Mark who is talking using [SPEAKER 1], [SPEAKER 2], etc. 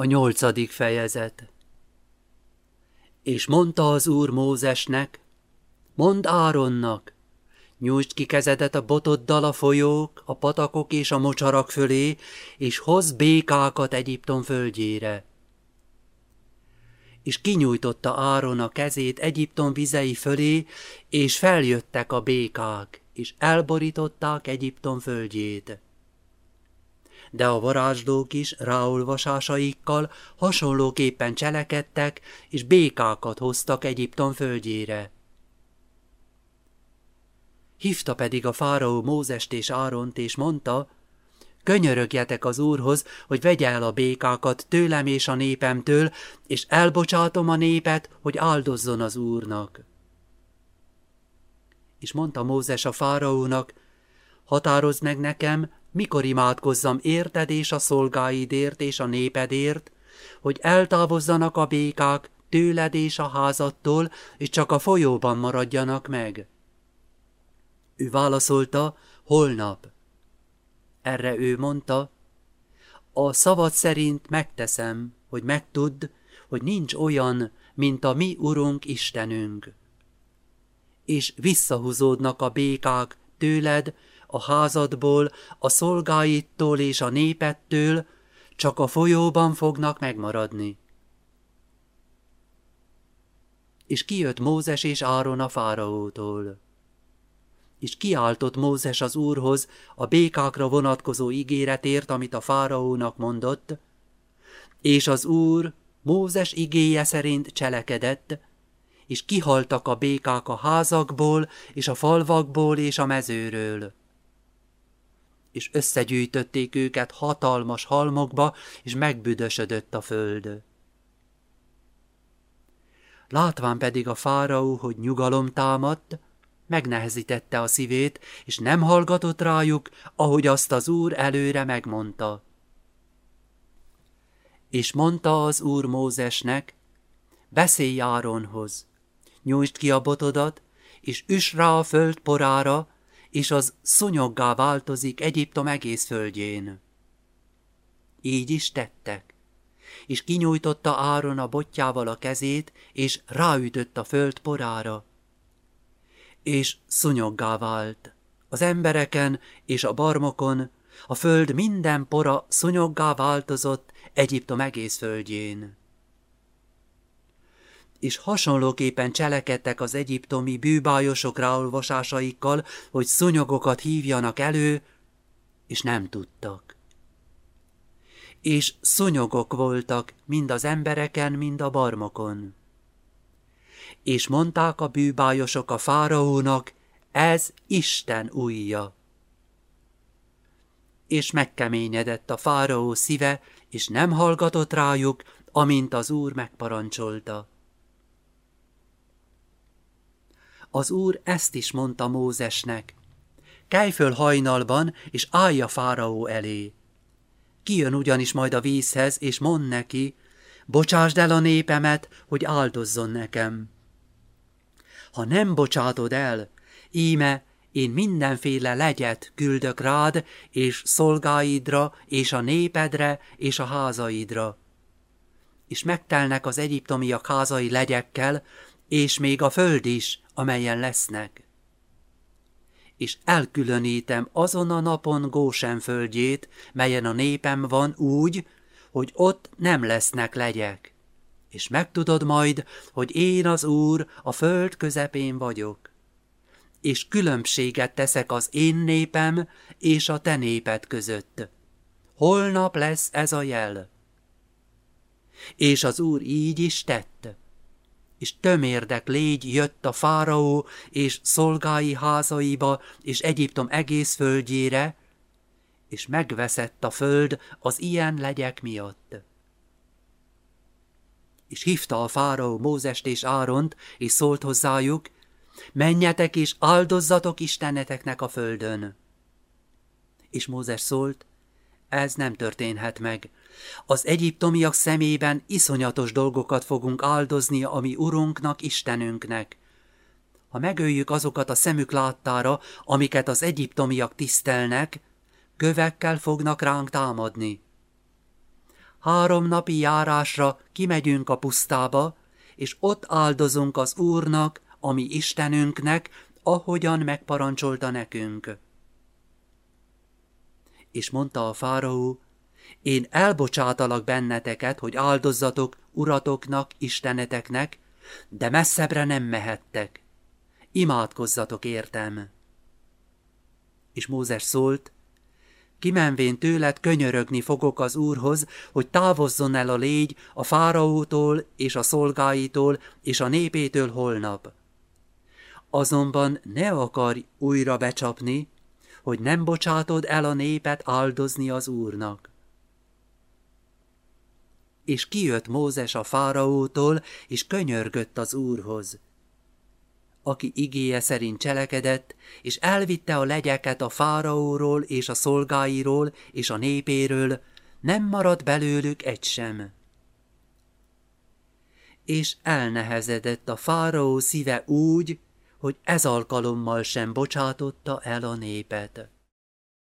[SPEAKER 1] A nyolcadik fejezet És mondta az úr Mózesnek, mondd Áronnak, nyújtsd ki kezedet a botoddal a folyók, a patakok és a mocsarak fölé, és hozz békákat Egyiptom földjére. És kinyújtotta Áron a kezét Egyiptom vizei fölé, és feljöttek a békák, és elborították Egyiptom földjét de a varázslók is ráolvasásaikkal hasonlóképpen cselekedtek, és békákat hoztak Egyiptom földjére. Hívta pedig a fáraó Mózest és Áront, és mondta, könyörögjetek az úrhoz, hogy vegye el a békákat tőlem és a népemtől, és elbocsátom a népet, hogy áldozzon az úrnak. És mondta Mózes a fáraónak, határozd meg nekem, mikor imádkozzam érted és a szolgáidért és a népedért, hogy eltávozzanak a békák tőled és a házattól, és csak a folyóban maradjanak meg. Ő válaszolta, holnap. Erre ő mondta, a szavad szerint megteszem, hogy megtudd, hogy nincs olyan, mint a mi Urunk Istenünk. És visszahúzódnak a békák tőled, a házadból, a szolgáittól és a népettől, csak a folyóban fognak megmaradni. És kijött Mózes és Áron a fáraótól. És kiáltott Mózes az úrhoz a békákra vonatkozó ígéretért, amit a fáraónak mondott, és az úr Mózes igéje szerint cselekedett, és kihaltak a békák a házakból, és a falvakból, és a mezőről és összegyűjtötték őket hatalmas halmokba, és megbüdösödött a föld. Látván pedig a fáraó, hogy nyugalom támadt, megnehezítette a szívét, és nem hallgatott rájuk, ahogy azt az úr előre megmondta. És mondta az úr Mózesnek, beszélj Áronhoz, nyújtsd ki a botodat, és üs rá a föld porára, és az szonyoggá változik Egyiptom egész földjén. Így is tettek, és kinyújtotta Áron a botjával a kezét, és ráütött a föld porára. És szonyoggá vált, az embereken és a barmokon, a föld minden pora szonyoggá változott Egyiptom egész földjén és hasonlóképpen cselekedtek az egyiptomi bűbájosok ráolvasásaikkal, hogy szunyogokat hívjanak elő, és nem tudtak. És szúnyogok voltak mind az embereken, mind a barmokon. És mondták a bűbájosok a fáraónak, ez Isten újja. És megkeményedett a fáraó szíve, és nem hallgatott rájuk, amint az úr megparancsolta. Az úr ezt is mondta Mózesnek. Kelj föl hajnalban, és állj a fáraó elé. Kijön ugyanis majd a vízhez, és mond neki, bocsásd el a népemet, hogy áldozzon nekem. Ha nem bocsátod el, íme én mindenféle legyet küldök rád, és szolgáidra, és a népedre, és a házaidra. És megtelnek az egyiptomiak házai legyekkel, és még a föld is, amelyen lesznek. És elkülönítem azon a napon Gósen földjét, melyen a népem van úgy, hogy ott nem lesznek legyek. És megtudod majd, hogy én az Úr a föld közepén vagyok. És különbséget teszek az én népem és a te néped között. Holnap lesz ez a jel. És az Úr így is tett és tömérdek légy jött a fáraó és szolgái házaiba, és Egyiptom egész földjére, és megveszett a föld az ilyen legyek miatt. És hívta a fáraó Mózest és Áront, és szólt hozzájuk, menjetek és áldozzatok Isteneteknek a földön. És Mózes szólt, ez nem történhet meg, az egyiptomiak szemében iszonyatos dolgokat fogunk áldozni a mi Urunknak, Istenünknek. Ha megöljük azokat a szemük láttára, amiket az egyiptomiak tisztelnek, kövekkel fognak ránk támadni. három napi járásra kimegyünk a pusztába, és ott áldozunk az Úrnak, ami Istenünknek, ahogyan megparancsolta nekünk. És mondta a fáraó, én elbocsátalak benneteket, hogy áldozzatok uratoknak, isteneteknek, de messzebbre nem mehettek. Imádkozzatok értem. És Mózes szólt, kimenvén tőled könyörögni fogok az Úrhoz, hogy távozzon el a légy a fáraótól és a szolgáitól és a népétől holnap. Azonban ne akarj újra becsapni, hogy nem bocsátod el a népet áldozni az Úrnak. És kijött Mózes a fáraótól, és könyörgött az Úrhoz aki igéje szerint cselekedett, és elvitte a legyeket a fáraóról és a szolgáiról és a népéről, nem maradt belőlük egy sem. És elnehezedett a fáraó szíve úgy, hogy ez alkalommal sem bocsátotta el a népet.